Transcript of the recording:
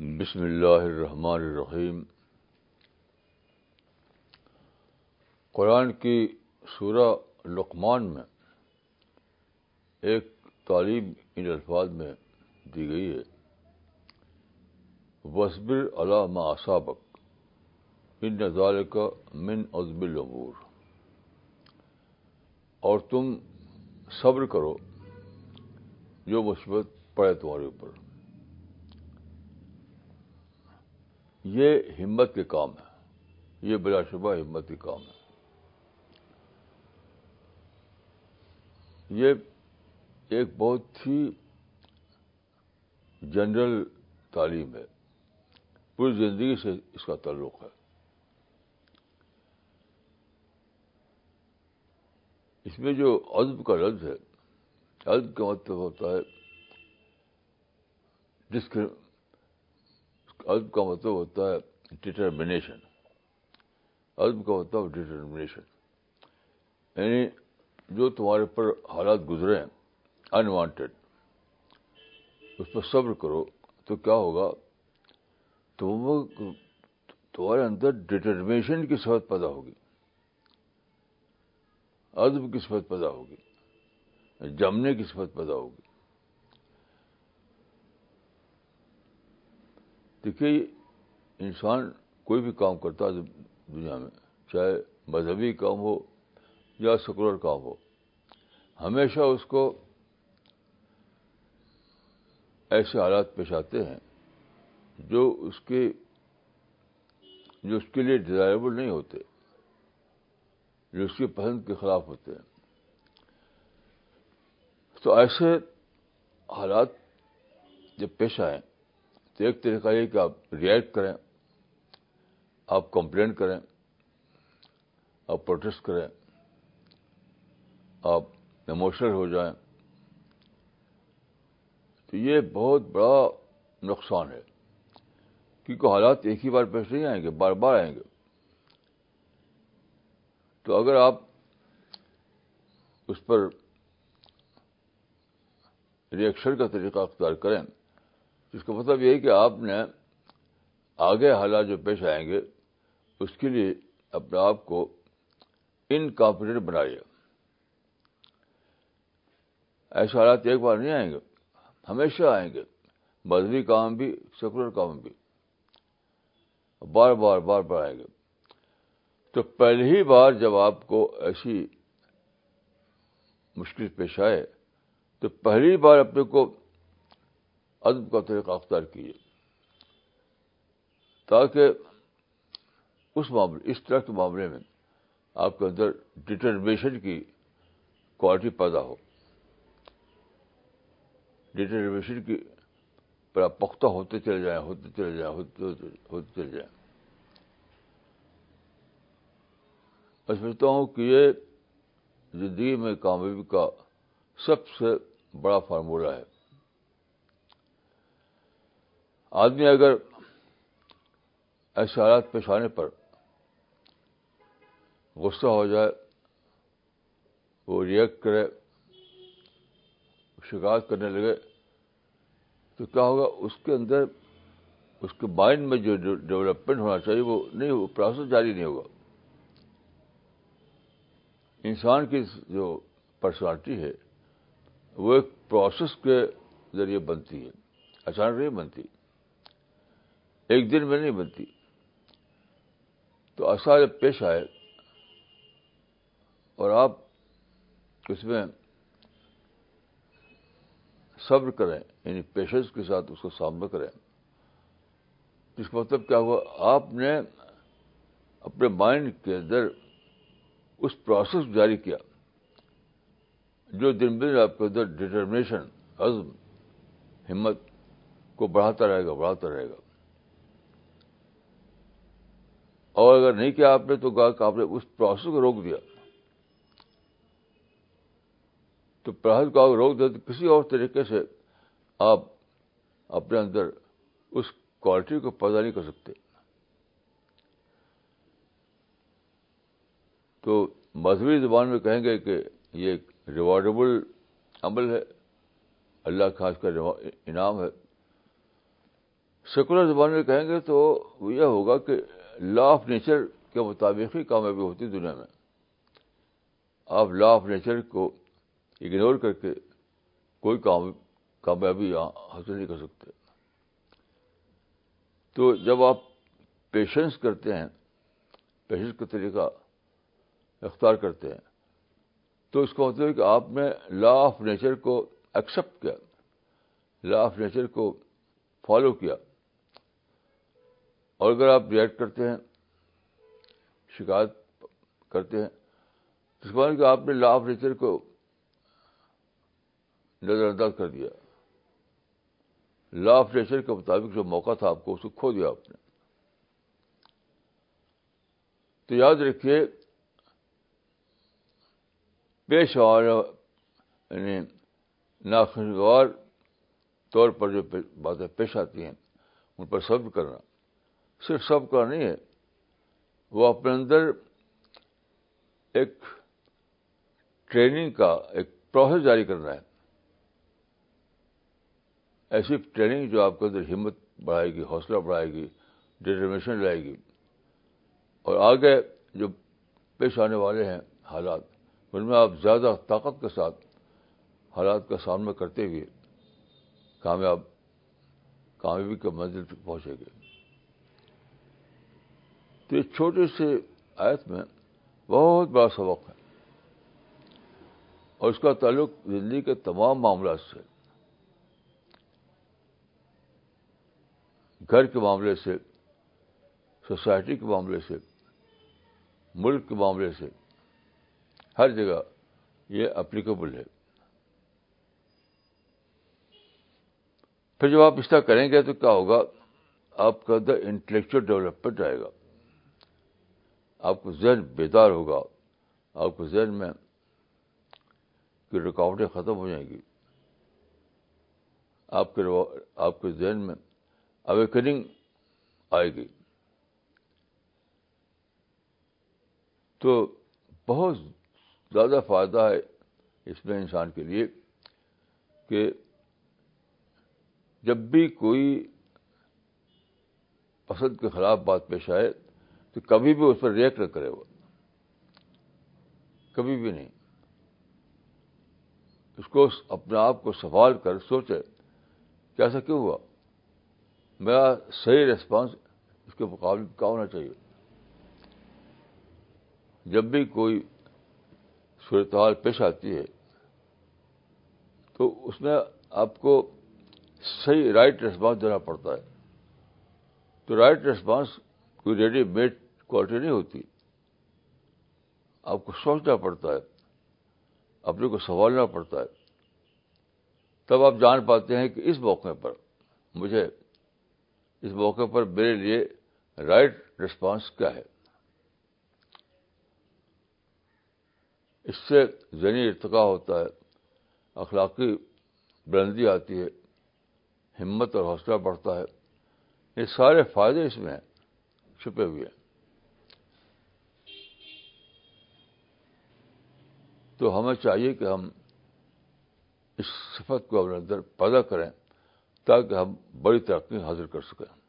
بسم اللہ الرحمن الرحیم۔ قرآن کی سورہ لقمان میں ایک تعلیم ان الفاظ میں دی گئی ہے۔ وصبر علامہ اصابق ان نظارے کا من عزب العبور اور تم صبر کرو جو مثبت پڑے تمہارے اوپر۔ یہ ہمت کے کام ہے۔ یہ بلا شبہ ہمت کے کام ہے۔ یہ ایک بہت ہی جنرل تعلیم ہے۔ پوری زندگی سے اس کا تعلق ہے۔ اس میں جو عزب کا لفظ ہے عزب کا مطلب ہوتا ہے جس کے عزب کا مطلب ہوتا ہے ڈٹرمنیشن عزب کا مطلب ڈٹرمنیشن یعنی جو تمہارے پر حالات گزرے ہیں انوانٹیڈ اس پر صبر کرو، تو کیا ہوگا؟ تم تمہارے اندر ڈٹرمنیشن کی صفت پیدا ہوگی۔ عزب کی صفت پیدا ہوگی۔ جمنے کی صفت پیدا ہوگی۔ دیکھیے، انسان کوئی بھی کام کرتا ہے دنیا میں، چاہے مذہبی کام ہو یا سیکولر کام ہو، ہمیشہ اس کو ایسے حالات پیش آتے ہیں جو اس کے جو اس کے لیے ڈیزائربل نہیں ہوتے، جو اس کی پسند کے خلاف ہوتے ہیں۔ تو ایسے حالات جب پیش آئیں تو ایک طریقہ یہ کہ آپ ریئیکٹ کریں، آپ کمپلین کریں، آپ پروٹیسٹ کریں، آپ ایموشنل ہو جائیں، تو یہ بہت بڑا نقصان ہے۔ کیونکہ حالات ایک ہی بار پیش نہیں آئیں گے، بار بار آئیں گے۔ تو اگر آپ اس پر ریئیکشن کا طریقہ اختیار کریں اس کا مطلب یہ ہے کہ آپ نے آگے حالات جو پیش آئیں گے، اس کے لیے اپنے آپ کو انکمپیٹنٹ بنائیے ایسے حالات ایک بار نہیں آئیں گے، ہمیشہ آئیں گے۔ مذہبی کام بھی سیکولر کام بھی۔ بار بار بار بار آئیں گے۔ تو پہلی بار جب آپ کو ایسی مشکل پیش آئے، تو پہلی بار اپنے کو ادب کا طریقہ اختیار کیجیے۔ تاکہ اس معاملے، اس طرح کے معاملے میں آپ کے اندر ڈٹرمنیشن کی کوالٹی پیدا ہو۔ ڈٹرمنیشن کی پر آپ پختہ ہوتے چلے جائیں، ہوتے چلے جائیں، ہوتے ہوتے چلے جائیں۔ میں سمجھتا ہوں کہ یہ زندگی میں کامیابی کا سب سے بڑا فارمولہ ہے۔ آدمی اگر ایسے حالات پیش آنے پر غصہ ہو جائے، وہ ریئیکٹ کرے، شکایت کرنے لگے، تو کیا ہوگا؟ اس کے اندر، اس کے مائنڈ میں جو ڈیولپمنٹ ہونا چاہیے، وہ نہیں، وہ پروسیس جاری نہیں ہوگا۔ انسان کی جو پرسنالٹی ہے، وہ ایک پروسیس کے ذریعے بنتی ہے، اچانک نہیں بنتی۔ ایک دن میں نہیں بنتی۔ تو ایسا جب پیش آئے اور آپ اس میں صبر کریں یعنی پیشنس کے ساتھ اس کو سامنا کریں۔ اس کا مطلب کیا ہوا؟ آپ نے اپنے مائنڈ کے اندر اس پروسیس جاری کیا جو دن بدن آپ کے اندر ڈٹرمنیشن عزم، ہمت کو بڑھاتا رہے گا، بڑھاتا رہے گا۔ اور اگر نہیں کیا آپ نے تو کہا کہ آپ نے اس پروسیس کو روک دیا۔ تو پروسیس کو آپ روک دیا تو کسی اور طریقے سے آپ اپنے اندر اس کوالٹی کو پیدا نہیں کر سکتے۔ تو مذہبی زبان میں کہیں گے کہ یہ ایک ریوارڈیبل عمل ہے، اللہ خاص کا انعام ہے۔ سیکولر زبان میں کہیں گے تو یہ ہوگا کہ لا آف نیچر کے مطابق ہی کامیابی ہوتی دنیا میں۔ آپ لا آف نیچر کو اگنور کر کے کوئی کام، کامیابی یہاں حاصل نہیں کر سکتے۔ تو جب آپ پیشنس کرتے ہیں پیشنس کا طریقہ اختیار کرتے ہیں، تو اس کا مطلب ہے کہ آپ نے لا آف نیچر کو ایکسپٹ کیا لا آف نیچر کو فالو کیا۔ اور اگر آپ ریئیکٹ کرتے ہیں، شکایت کرتے ہیں، تو اس کہ آپ نے لا آف نیچر کو نظر انداز کر دیا۔ لا آف نیچر کے مطابق جو موقع تھا آپ کو، اس کو کھو دیا آپ نے۔ تو یاد رکھیے، پیش یعنی ناخوشگوار طور پر جو باتیں پیش آتی ہیں، ان پر صبر کرنا۔ صرف سب کا نہیں ہے، وہ اپنے اندر ایک ٹریننگ کا ایک پروسیس جاری کرنا ہے۔ ایسی ٹریننگ جو آپ کے اندر ہمت بڑھائے گی، حوصلہ بڑھائے گی ڈٹرمیشن لائے گی۔ اور آگے جو پیش آنے والے ہیں حالات، ان میں آپ زیادہ طاقت کے ساتھ حالات کا سامنا کرتے ہوئے کامیاب، کامیابی کے منزل تک پہنچے گے۔ تو اس چھوٹے سے آیت میں بہت بڑا سبق ہے اور اس کا تعلق زندگی کے تمام معاملات سے، گھر کے معاملے سے، سوسائٹی کے معاملے سے، ملک کے معاملے سے، ہر جگہ یہ اپلیکیبل ہے۔ پھر جب آپ اس طرح کریں گے تو کیا ہوگا؟ آپ کا اندر انٹلیکچل ڈیولپمنٹ آئے گا۔ آپ کو ذہن بیدار ہوگا، آپ کو ذہن میں کی رکاوٹیں ختم ہو جائیں گی۔ آپ کے آپ کے ذہن میں اویکننگ آئے گی۔ تو بہت زیادہ فائدہ ہے اس میں انسان کے لیے کہ جب بھی کوئی پسند کے خلاف بات پیش آئے تو کبھی بھی اس پر ریئیکٹ نہ کرے وہ۔ کبھی بھی نہیں۔ اس کو اپنے آپ کو سوال کر سوچے کہ ایسا کیوں ہوا؟ میرا صحیح ریسپانس اس کے مقابلے کیا ہونا چاہیے؟ جب بھی کوئی صورتحال پیش آتی ہے تو اس میں آپ کو صحیح رائٹ ریسپانس دینا پڑتا ہے۔ تو رائٹ ریسپانس کوئی ریڈی میڈ کوالٹی نہیں ہوتی۔ آپ کو سوچنا پڑتا ہے، اپنے کو سنبھالنا پڑتا ہے۔ تب آپ جان پاتے ہیں کہ اس موقع پر مجھے، اس موقع پر میرے لیے رائٹ ریسپانس کیا ہے۔ اس سے ذہنی ارتقا ہوتا ہے، اخلاقی بلندی آتی ہے، ہمت اور حوصلہ بڑھتا ہے۔ یہ سارے فائدے اس میں ہیں۔ چھپے ہوئے ہیں۔ تو ہمیں چاہیے کہ ہم اس صفت کو اپنے اندر پیدا کریں تاکہ ہم بڑی ترقی حاصل کر سکیں۔